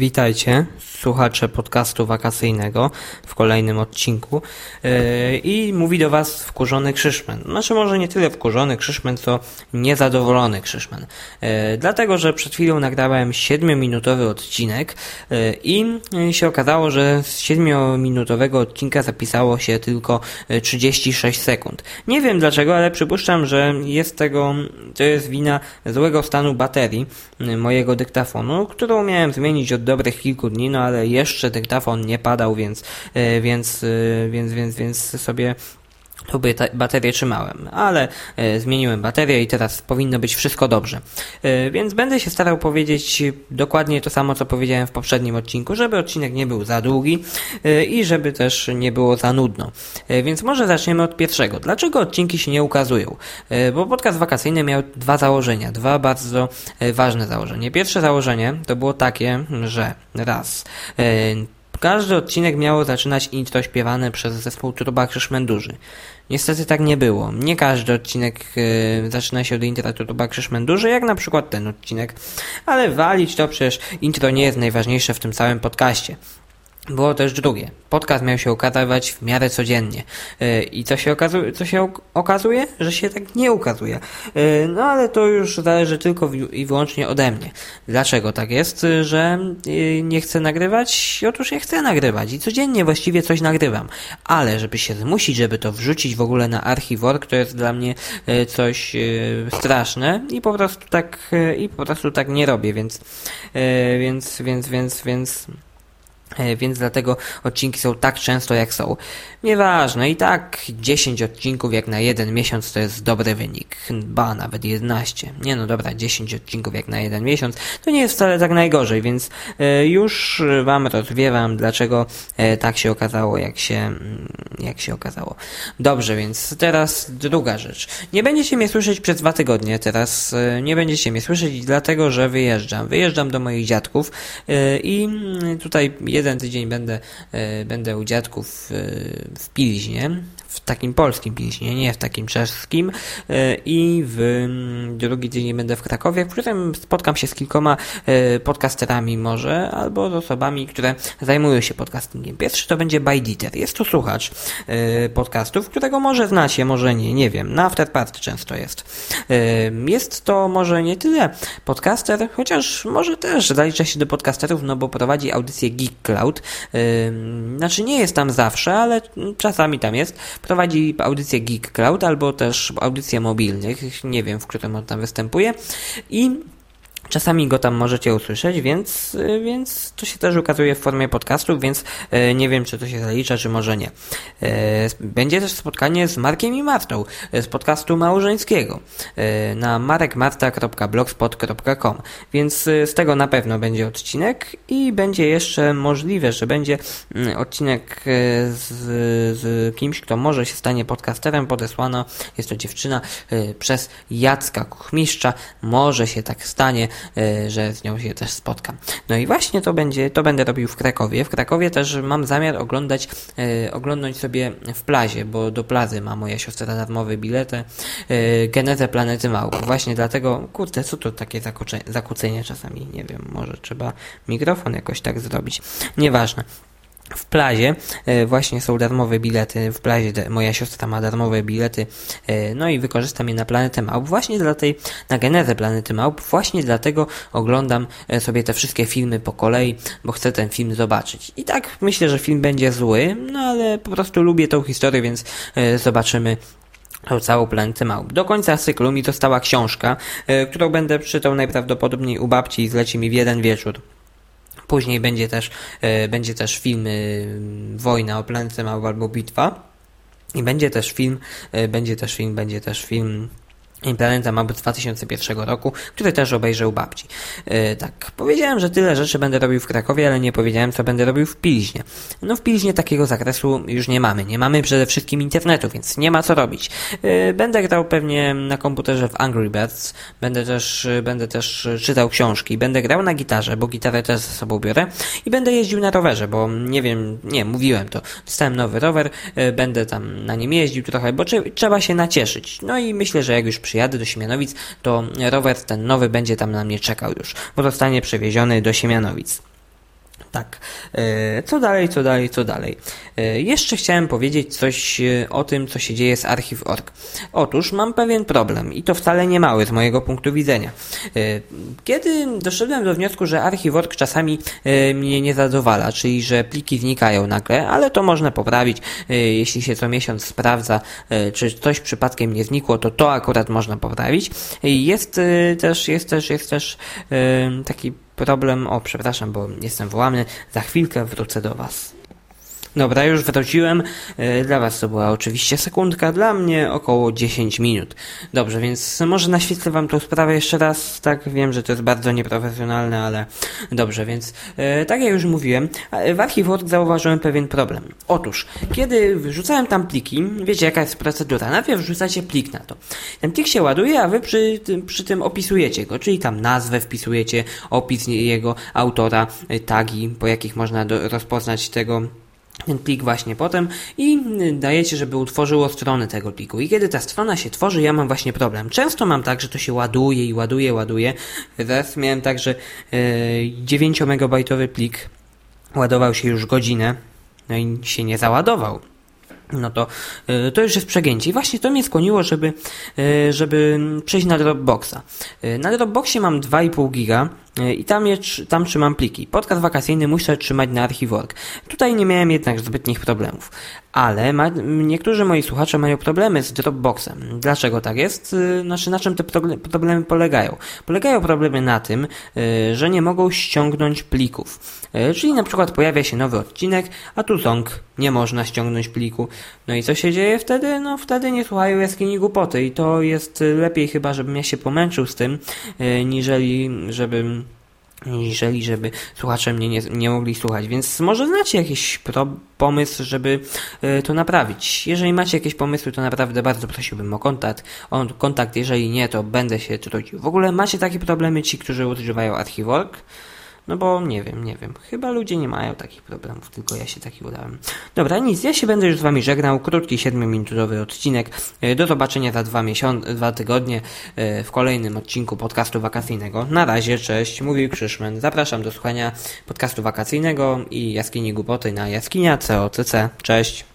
Witajcie, słuchacze podcastu wakacyjnego w kolejnym odcinku yy, i mówi do Was wkurzony Krzyszmen. Znaczy może nie tyle wkurzony Krzyszmen, co niezadowolony Krzyszmen. Yy, dlatego, że przed chwilą nagrałem 7-minutowy odcinek yy, i się okazało, że z 7-minutowego odcinka zapisało się tylko 36 sekund. Nie wiem dlaczego, ale przypuszczam, że jest tego, to jest wina złego stanu baterii mojego dyktafonu, którą miałem zmienić od dobrych kilku dni, no ale jeszcze dyktafon nie padał, więc, e, więc, e, więc, więc, więc sobie tu baterię trzymałem, ale e, zmieniłem baterię i teraz powinno być wszystko dobrze. E, więc będę się starał powiedzieć dokładnie to samo, co powiedziałem w poprzednim odcinku, żeby odcinek nie był za długi e, i żeby też nie było za nudno. Więc może zaczniemy od pierwszego. Dlaczego odcinki się nie ukazują? Bo podcast wakacyjny miał dwa założenia, dwa bardzo ważne założenia. Pierwsze założenie to było takie, że raz każdy odcinek miało zaczynać intro śpiewane przez zespół Turba Krzyszmen Duży. Niestety tak nie było. Nie każdy odcinek yy, zaczyna się od intra Turba Krzyszmen Duży, jak na przykład ten odcinek. Ale walić to przecież intro nie jest najważniejsze w tym całym podcaście. Było też drugie. Podcast miał się ukazywać w miarę codziennie. Yy, I co się, okazuje, co się okazuje? Że się tak nie ukazuje. Yy, no ale to już zależy tylko i wyłącznie ode mnie. Dlaczego tak jest, że yy, nie chcę nagrywać? Otóż ja chcę nagrywać i codziennie właściwie coś nagrywam. Ale żeby się zmusić, żeby to wrzucić w ogóle na archiwor, to jest dla mnie coś straszne i po prostu tak, i po prostu tak nie robię, więc, więc, więc, więc, więc więc dlatego odcinki są tak często jak są. Nieważne, i tak 10 odcinków jak na jeden miesiąc to jest dobry wynik. Ba, nawet 11. Nie no dobra, 10 odcinków jak na jeden miesiąc to nie jest wcale tak najgorzej, więc e, już Wam rozwiewam, dlaczego e, tak się okazało, jak się, mm, jak się okazało. Dobrze, więc teraz druga rzecz. Nie będziecie mnie słyszeć przez dwa tygodnie teraz. Nie będziecie mnie słyszeć dlatego, że wyjeżdżam. Wyjeżdżam do moich dziadków i mm, tutaj jeden tydzień będę, e, będę u dziadków e, w Pilźnie, w takim polskim Pilźnie, nie w takim czeskim e, i w mm, drugi tydzień będę w Krakowie, w którym spotkam się z kilkoma podcasterami może, albo z osobami, które zajmują się podcastingiem. Pierwszy to będzie Bajditer. Jest to słuchacz podcastów, którego może znacie, może nie, nie wiem. Na Afterparty często jest. Jest to może nie tyle podcaster, chociaż może też zalicza się do podcasterów, no bo prowadzi audycję Geek Cloud. Znaczy nie jest tam zawsze, ale czasami tam jest. Prowadzi audycję Geek Cloud albo też audycje mobilnych. Nie wiem, w którym on tam występuje. I Czasami go tam możecie usłyszeć, więc, y, więc to się też ukazuje w formie podcastów, więc y, nie wiem, czy to się zalicza, czy może nie. Y, będzie też spotkanie z Markiem i Martą z podcastu małżeńskiego na marekmarta.blogspot.com, więc z tego na pewno będzie odcinek i będzie jeszcze możliwe, że będzie mm, odcinek z, z kimś, kto może się stanie podcasterem. Podesłano, jest to dziewczyna, przez Jacka Kuchmistrza. Może się tak stanie. E, że z nią się też spotkam. No i właśnie to będzie, to będę robił w Krakowie. W Krakowie też mam zamiar oglądać, e, oglądać sobie w plazie, bo do plazy ma moja siostra darmowe bilety, e, genezę planety małp. Właśnie dlatego, kurde, co to takie zakłócenie czasami, nie wiem, może trzeba mikrofon jakoś tak zrobić. Nieważne. W plazie e, właśnie są darmowe bilety, w plazie moja siostra ma darmowe bilety, e, no i wykorzystam je na Planetę Małp, właśnie dla tej, na genezę Planety Małp, właśnie dlatego oglądam e, sobie te wszystkie filmy po kolei, bo chcę ten film zobaczyć. I tak myślę, że film będzie zły, no ale po prostu lubię tą historię, więc zobaczymy całą planetę małp. Do końca cyklu mi została książka, którą będę czytał najprawdopodobniej u babci i zleci mi w jeden wieczór. Później będzie też, e, będzie też film e, Wojna o planecie Małp albo Bitwa. I będzie też film, e, będzie też film, będzie też film Planeta ma być 2001 roku, który też obejrzał babci. Yy, tak, powiedziałem, że tyle rzeczy będę robił w Krakowie, ale nie powiedziałem, co będę robił w Pilźnie. No w Pilźnie takiego zakresu już nie mamy. Nie mamy przede wszystkim internetu, więc nie ma co robić. Yy, będę grał pewnie na komputerze w Angry Birds, będę też, yy, będę też czytał książki, będę grał na gitarze, bo gitarę też ze sobą biorę i będę jeździł na rowerze, bo nie wiem, nie, mówiłem to. Dostałem nowy rower, yy, będę tam na nim jeździł trochę, bo trzeba się nacieszyć. No i myślę, że jak już przyjadę do Siemianowic, to rower ten nowy będzie tam na mnie czekał już, bo zostanie przewieziony do Siemianowic. Tak. E, co dalej, co dalej, co dalej? E, jeszcze chciałem powiedzieć coś e, o tym, co się dzieje z Archiv.org. Otóż mam pewien problem i to wcale nie mały z mojego punktu widzenia. Kiedy doszedłem do wniosku, że Archiv.org czasami mnie nie zadowala, czyli że pliki znikają nagle, ale to można poprawić, jeśli się co miesiąc sprawdza, czy coś przypadkiem nie znikło, to to akurat można poprawić. Jest też, jest też, jest też taki problem. O, przepraszam, bo jestem wołany. Za chwilkę wrócę do Was. Dobra, już wróciłem. E, dla Was to była oczywiście sekundka, dla mnie około 10 minut. Dobrze, więc może naświetlę Wam tą sprawę jeszcze raz. Tak, wiem, że to jest bardzo nieprofesjonalne, ale dobrze, więc e, tak jak już mówiłem, w Archiword zauważyłem pewien problem. Otóż, kiedy wrzucałem tam pliki, wiecie jaka jest procedura. Najpierw wrzucacie plik na to. Ten plik się ładuje, a Wy przy, przy tym opisujecie go, czyli tam nazwę wpisujecie, opis jego autora, e, tagi, po jakich można do, rozpoznać tego ten plik właśnie potem i dajecie, żeby utworzyło stronę tego pliku. I kiedy ta strona się tworzy, ja mam właśnie problem. Często mam tak, że to się ładuje i ładuje, ładuje. Raz miałem tak, że 9 e, megabajtowy plik ładował się już godzinę, no i się nie załadował no to, e, to już jest przegięcie. I właśnie to mnie skłoniło, żeby, e, żeby przejść na Dropboxa. Na Dropboxie mam 2,5 giga i tam, je, tam trzymam pliki. Podcast wakacyjny muszę trzymać na Archive.org. Tutaj nie miałem jednak zbytnich problemów. Ale ma, niektórzy moi słuchacze mają problemy z Dropboxem. Dlaczego tak jest? E, znaczy, na czym te problemy polegają? Polegają problemy na tym, e, że nie mogą ściągnąć plików. Czyli na przykład pojawia się nowy odcinek, a tu song nie można ściągnąć pliku. No i co się dzieje wtedy? No wtedy nie słuchają jaskini głupoty i to jest lepiej chyba, żebym ja się pomęczył z tym, niżeli żebym jeżeli żeby słuchacze mnie nie, nie mogli słuchać, więc może znacie jakiś pro, pomysł, żeby y, to naprawić. Jeżeli macie jakieś pomysły, to naprawdę bardzo prosiłbym o kontakt. O kontakt, jeżeli nie, to będę się trudził. W ogóle macie takie problemy ci, którzy używają Archiwork? No bo nie wiem, nie wiem. Chyba ludzie nie mają takich problemów, tylko ja się taki udałem. Dobra, nic, ja się będę już z wami żegnał. Krótki, 7-minutowy odcinek. E, do zobaczenia za dwa miesiące, dwa tygodnie e, w kolejnym odcinku podcastu wakacyjnego. Na razie, cześć, mówił Krzyszmen. Zapraszam do słuchania podcastu wakacyjnego i jaskini głupoty na jaskinia COCC. Cześć.